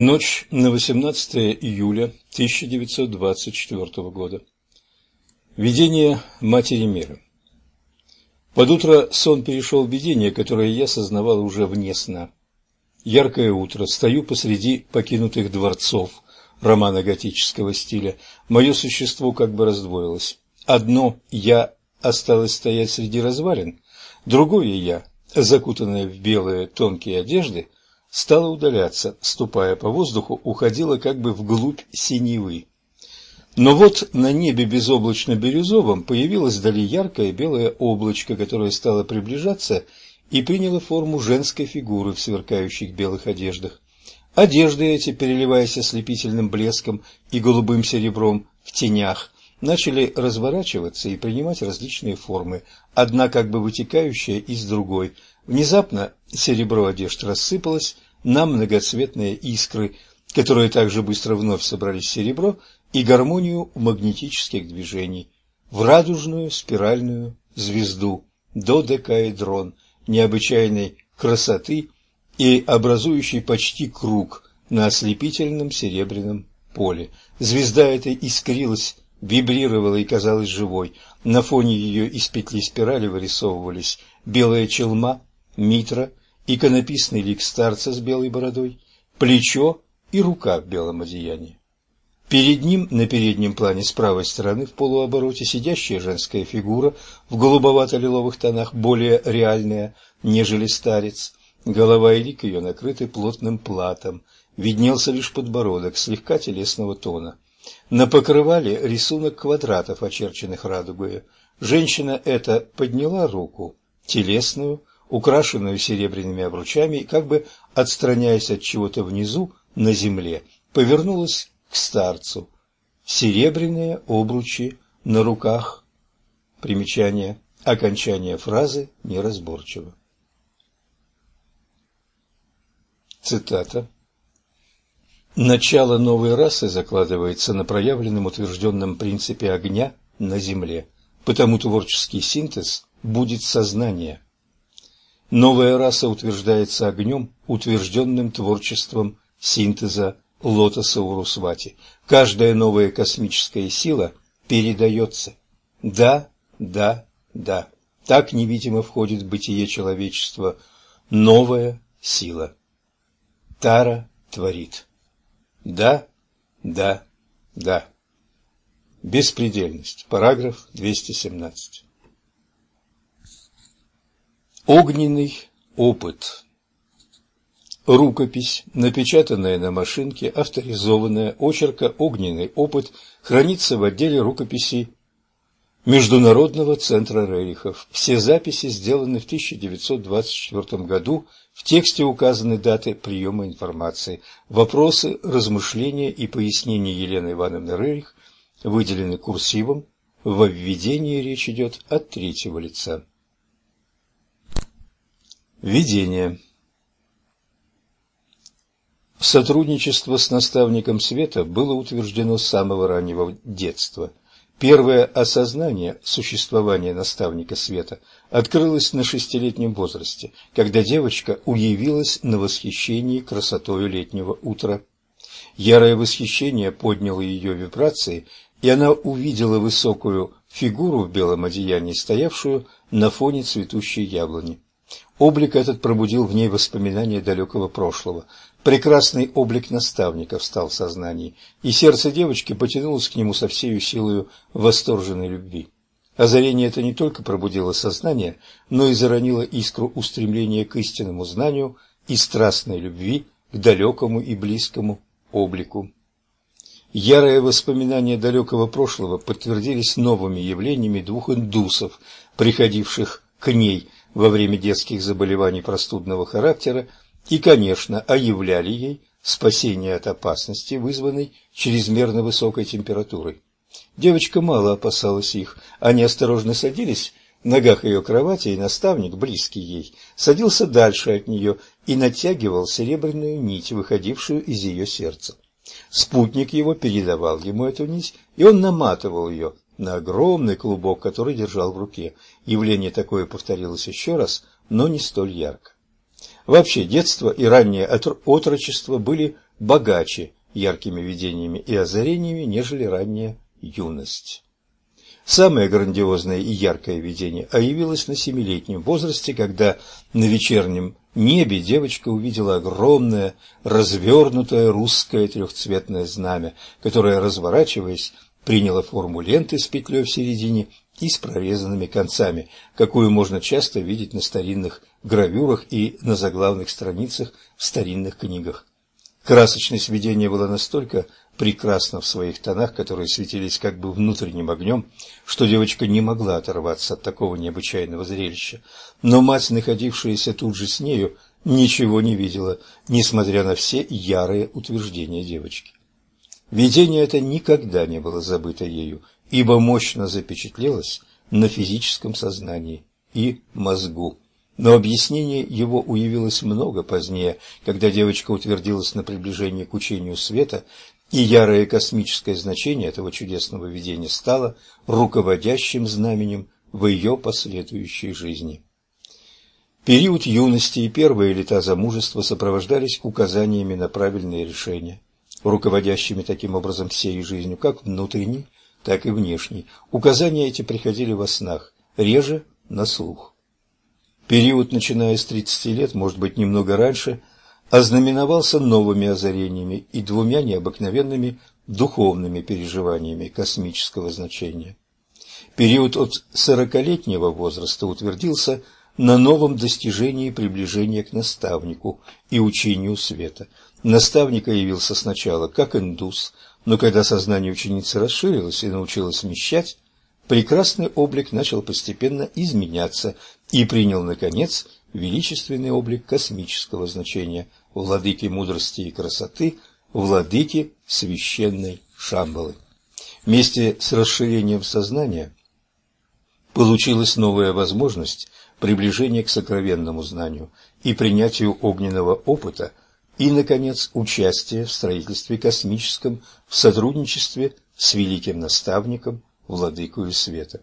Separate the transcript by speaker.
Speaker 1: Ночь на 18 июля 1924 года. Видение Матери Мира. Под утро сон перешел в видение, которое я сознавал уже вне сна. Яркое утро, стою посреди покинутых дворцов романа готического стиля. Мое существо как бы раздвоилось. Одно «я» осталось стоять среди развалин, другое «я», закутанное в белые тонкие одежды – стала удаляться, ступая по воздуху, уходила как бы вглубь синевы. Но вот на небе безоблачно-бирюзовом появилось вдали яркое белое облачко, которое стало приближаться и приняло форму женской фигуры в сверкающих белых одеждах. Одежды эти, переливаясь ослепительным блеском и голубым серебром в тенях, начали разворачиваться и принимать различные формы, одна как бы вытекающая из другой – Внезапно серебро одежд рассыпалось на многоцветные искры, которые также быстро вновь собрались в серебро и гармонию магнетических движений, в радужную спиральную звезду додекаэдрон необычайной красоты и образующий почти круг на ослепительном серебряном поле. Звезда эта искрилась, вибрировала и казалась живой. На фоне ее из петли спирали вырисовывались белая челма, митра, иконописный лик старца с белой бородой, плечо и рука в белом одеянии. Перед ним на переднем плане с правой стороны в полуобороте сидящая женская фигура в голубовато-лиловых тонах, более реальная, нежели старец. Голова и лик ее накрыты плотным платом, виднелся лишь подбородок, слегка телесного тона. На покрывале рисунок квадратов, очерченных радугою. Женщина эта подняла руку, телесную, украшенную серебряными обручами, и как бы отстраняясь от чего-то внизу, на земле, повернулась к старцу. Серебряные обручи на руках. Примечание. Окончание фразы неразборчиво. Цитата. Начало новой расы закладывается на проявленном утвержденном принципе огня на Земле, потому творческий синтез будет сознание – Новая раса утверждается огнем, утвержденным творчеством синтеза лотоса Урусвати. Каждая новая космическая сила передается. Да, да, да. Так невидимо входит в бытие человечества новая сила. Тара творит. Да, да, да. Беспредельность. Параграф 217. Огненный опыт. Рукопись, напечатанная на машинке, авторизованная, очерка «Огненный опыт» хранится в отделе рукописей Международного центра Рерихов. Все записи сделаны в 1924 году, в тексте указаны даты приема информации. Вопросы, размышления и пояснения Елены Ивановны Рерих выделены курсивом, во введении речь идет от третьего лица. Введение. Сотрудничество с наставником света было утверждено с самого раннего детства. Первое осознание существования наставника света открылось на шестилетнем возрасте, когда девочка уявилась на восхищении красотою летнего утра. Ярое восхищение подняло ее вибрации, и она увидела высокую фигуру в белом одеянии, стоявшую на фоне цветущей яблони. Облик этот пробудил в ней воспоминания далекого прошлого. Прекрасный облик наставника встал в сознании, и сердце девочки потянулось к нему со всей силой восторженной любви. Озарение это не только пробудило сознание, но и заронило искру устремления к истинному знанию и страстной любви к далекому и близкому облику. Ярые воспоминания далекого прошлого подтвердились новыми явлениями двух индусов, приходивших к ней – во время детских заболеваний простудного характера и, конечно, оявляли ей спасение от опасности, вызванной чрезмерно высокой температурой. Девочка мало опасалась их, они осторожно садились в ногах ее кровати, и наставник, близкий ей, садился дальше от нее и натягивал серебряную нить, выходившую из ее сердца. Спутник его передавал ему эту нить, и он наматывал ее на огромный клубок, который держал в руке. Явление такое повторилось еще раз, но не столь ярко. Вообще, детство и раннее отрочество были богаче яркими видениями и озарениями, нежели ранняя юность. Самое грандиозное и яркое видение явилось на семилетнем возрасте, когда на вечернем небе девочка увидела огромное, развернутое русское трехцветное знамя, которое, разворачиваясь, приняло форму ленты с петлей в середине и с прорезанными концами, какую можно часто видеть на старинных гравюрах и на заглавных страницах в старинных книгах. Красочность видения была настолько прекрасна в своих тонах, которые светились как бы внутренним огнем, что девочка не могла оторваться от такого необычайного зрелища. Но мать, находившаяся тут же с нею, ничего не видела, несмотря на все ярые утверждения девочки. Видение это никогда не было забыто ею, ибо мощно запечатлелось на физическом сознании и мозгу. Но объяснение его уявилось много позднее, когда девочка утвердилась на приближении к учению света, и ярое космическое значение этого чудесного видения стало руководящим знаменем в ее последующей жизни. Период юности и первые лета замужества сопровождались указаниями на правильные решения, руководящими таким образом всей жизнью, как внутренней, так и внешней. Указания эти приходили во снах, реже на слух. Период, начиная с 30 лет, может быть, немного раньше, ознаменовался новыми озарениями и двумя необыкновенными духовными переживаниями космического значения. Период от сорокалетнего возраста утвердился на новом достижении приближения к наставнику и учению света. Наставник явился сначала как индус – но когда сознание ученицы расширилось и научилось вмещать, прекрасный облик начал постепенно изменяться и принял, наконец, величественный облик космического значения владыки мудрости и красоты, владыки священной Шамбалы. Вместе с расширением сознания получилась новая возможность приближения к сокровенному знанию и принятию огненного опыта и, наконец, участие в строительстве космическом в сотрудничестве с великим наставником, владыкою света.